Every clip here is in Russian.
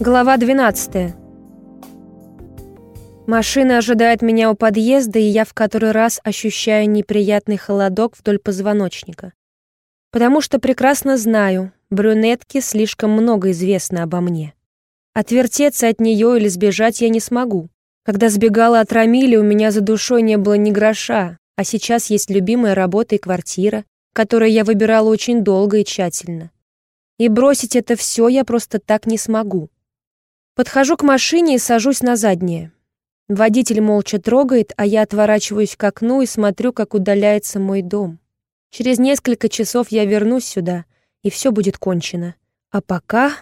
Глава 12. Машина ожидает меня у подъезда, и я в который раз ощущаю неприятный холодок вдоль позвоночника. Потому что прекрасно знаю, брюнетке слишком много известно обо мне. Отвертеться от нее или сбежать я не смогу. Когда сбегала от Рамили, у меня за душой не было ни гроша, а сейчас есть любимая работа и квартира, которую я выбирала очень долго и тщательно. И бросить это все я просто так не смогу. Подхожу к машине и сажусь на заднее. Водитель молча трогает, а я отворачиваюсь к окну и смотрю, как удаляется мой дом. Через несколько часов я вернусь сюда, и все будет кончено. А пока...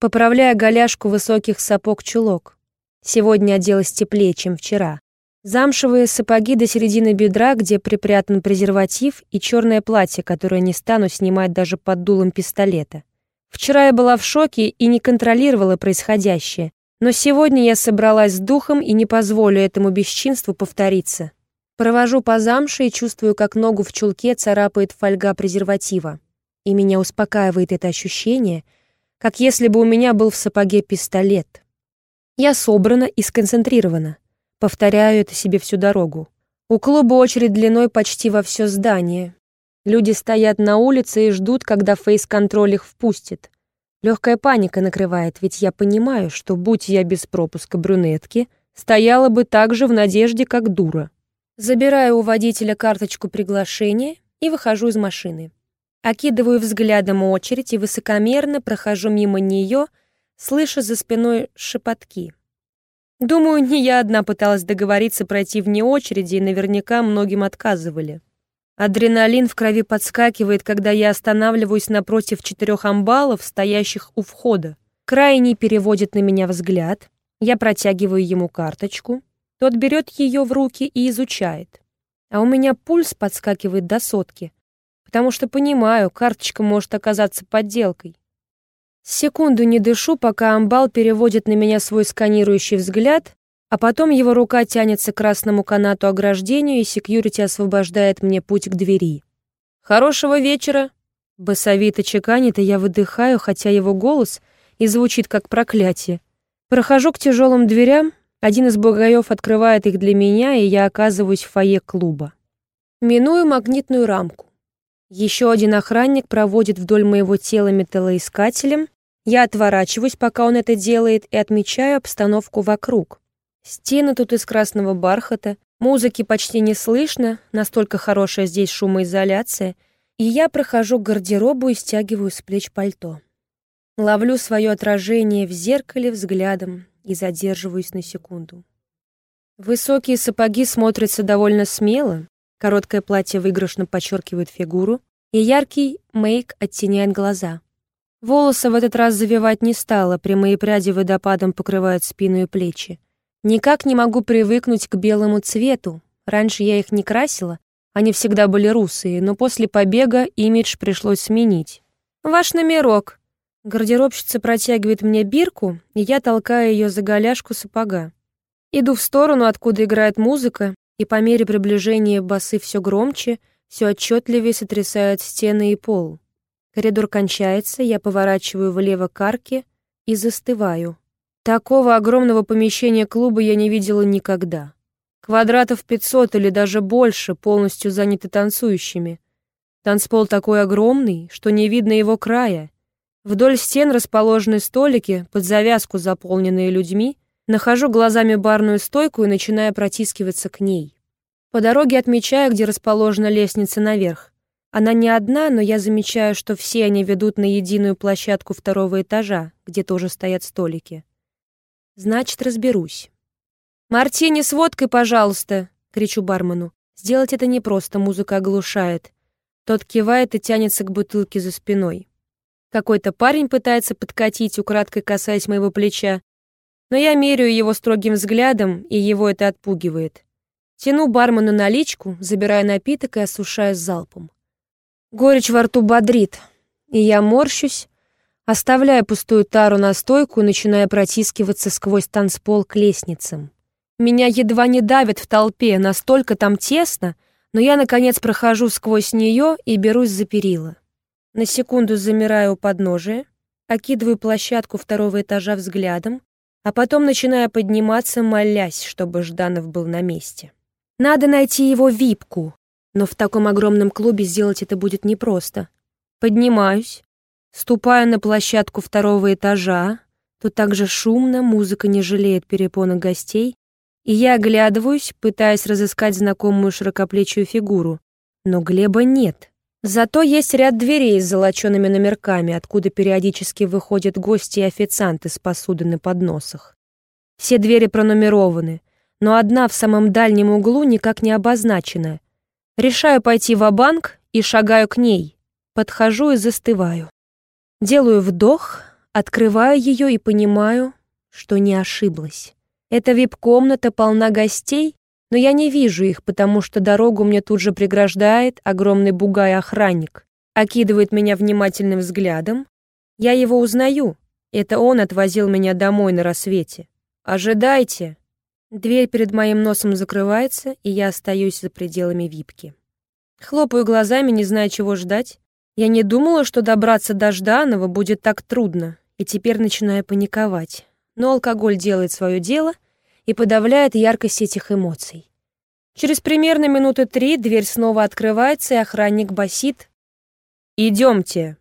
Поправляя голяшку высоких сапог-чулок. Сегодня оделась теплее, чем вчера. Замшевые сапоги до середины бедра, где припрятан презерватив, и черное платье, которое не стану снимать даже под дулом пистолета. Вчера я была в шоке и не контролировала происходящее, но сегодня я собралась с духом и не позволю этому бесчинству повториться. Провожу по замше и чувствую, как ногу в чулке царапает фольга презерватива. И меня успокаивает это ощущение, как если бы у меня был в сапоге пистолет. Я собрана и сконцентрирована. Повторяю это себе всю дорогу. У клуба очередь длиной почти во все здание. Люди стоят на улице и ждут, когда фейс-контроль их впустит. Легкая паника накрывает, ведь я понимаю, что, будь я без пропуска брюнетки, стояла бы так же в надежде, как дура. Забираю у водителя карточку приглашения и выхожу из машины. Окидываю взглядом очередь и высокомерно прохожу мимо нее, слыша за спиной шепотки. Думаю, не я одна пыталась договориться пройти вне очереди, и наверняка многим отказывали. Адреналин в крови подскакивает, когда я останавливаюсь напротив четырех амбалов, стоящих у входа. Крайний переводит на меня взгляд. Я протягиваю ему карточку. Тот берет ее в руки и изучает. А у меня пульс подскакивает до сотки, потому что понимаю, карточка может оказаться подделкой. Секунду не дышу, пока амбал переводит на меня свой сканирующий взгляд, а потом его рука тянется к красному канату ограждению, и секьюрити освобождает мне путь к двери. «Хорошего вечера!» Басовито чеканит, и я выдыхаю, хотя его голос и звучит как проклятие. Прохожу к тяжелым дверям, один из бугаев открывает их для меня, и я оказываюсь в фойе клуба. Миную магнитную рамку. Еще один охранник проводит вдоль моего тела металлоискателем. Я отворачиваюсь, пока он это делает, и отмечаю обстановку вокруг. Стены тут из красного бархата, музыки почти не слышно, настолько хорошая здесь шумоизоляция, и я прохожу к гардеробу и стягиваю с плеч пальто. Ловлю свое отражение в зеркале взглядом и задерживаюсь на секунду. Высокие сапоги смотрятся довольно смело, короткое платье выигрышно подчеркивает фигуру, и яркий мейк оттеняет глаза. Волосы в этот раз завивать не стала, прямые пряди водопадом покрывают спину и плечи. Никак не могу привыкнуть к белому цвету. Раньше я их не красила, они всегда были русые, но после побега имидж пришлось сменить. «Ваш номерок!» Гардеробщица протягивает мне бирку, и я толкаю ее за голяшку сапога. Иду в сторону, откуда играет музыка, и по мере приближения басы все громче, все отчетливее сотрясают стены и пол. Коридор кончается, я поворачиваю влево к арке и застываю. Такого огромного помещения клуба я не видела никогда. Квадратов 500 или даже больше полностью заняты танцующими. Танцпол такой огромный, что не видно его края. Вдоль стен расположены столики, под завязку заполненные людьми. Нахожу глазами барную стойку и начинаю протискиваться к ней. По дороге отмечаю, где расположена лестница наверх. Она не одна, но я замечаю, что все они ведут на единую площадку второго этажа, где тоже стоят столики. Значит, разберусь. «Мартини с водкой, пожалуйста!» — кричу бармену. Сделать это непросто, музыка оглушает. Тот кивает и тянется к бутылке за спиной. Какой-то парень пытается подкатить, украдкой касаясь моего плеча, но я меряю его строгим взглядом, и его это отпугивает. Тяну бармену наличку, забирая напиток и осушаю залпом. Горечь во рту бодрит, и я морщусь, Оставляя пустую тару на стойку, начиная протискиваться сквозь танцпол к лестницам. Меня едва не давят в толпе, настолько там тесно, но я, наконец, прохожу сквозь нее и берусь за перила. На секунду замираю у подножия. окидываю площадку второго этажа взглядом, а потом начинаю подниматься, молясь, чтобы Жданов был на месте. Надо найти его випку, но в таком огромном клубе сделать это будет непросто. Поднимаюсь, ступаю на площадку второго этажа, тут также шумно, музыка не жалеет перепонок гостей, и я оглядываюсь, пытаясь разыскать знакомую широкоплечую фигуру, но Глеба нет. Зато есть ряд дверей с золочеными номерками, откуда периодически выходят гости и официанты с посудой на подносах. Все двери пронумерованы, но одна в самом дальнем углу никак не обозначена. Решаю пойти в банк и шагаю к ней. Подхожу и застываю. Делаю вдох, открываю ее и понимаю, что не ошиблась. Эта вип-комната полна гостей, но я не вижу их, потому что дорогу мне тут же преграждает огромный бугай-охранник. Окидывает меня внимательным взглядом. Я его узнаю. Это он отвозил меня домой на рассвете. «Ожидайте!» Дверь перед моим носом закрывается, и я остаюсь за пределами випки. Хлопаю глазами, не зная, чего ждать. Я не думала, что добраться до Жданова будет так трудно, и теперь начинаю паниковать. Но алкоголь делает свое дело — и подавляет яркость этих эмоций. Через примерно минуты три дверь снова открывается, и охранник басит. «Идемте».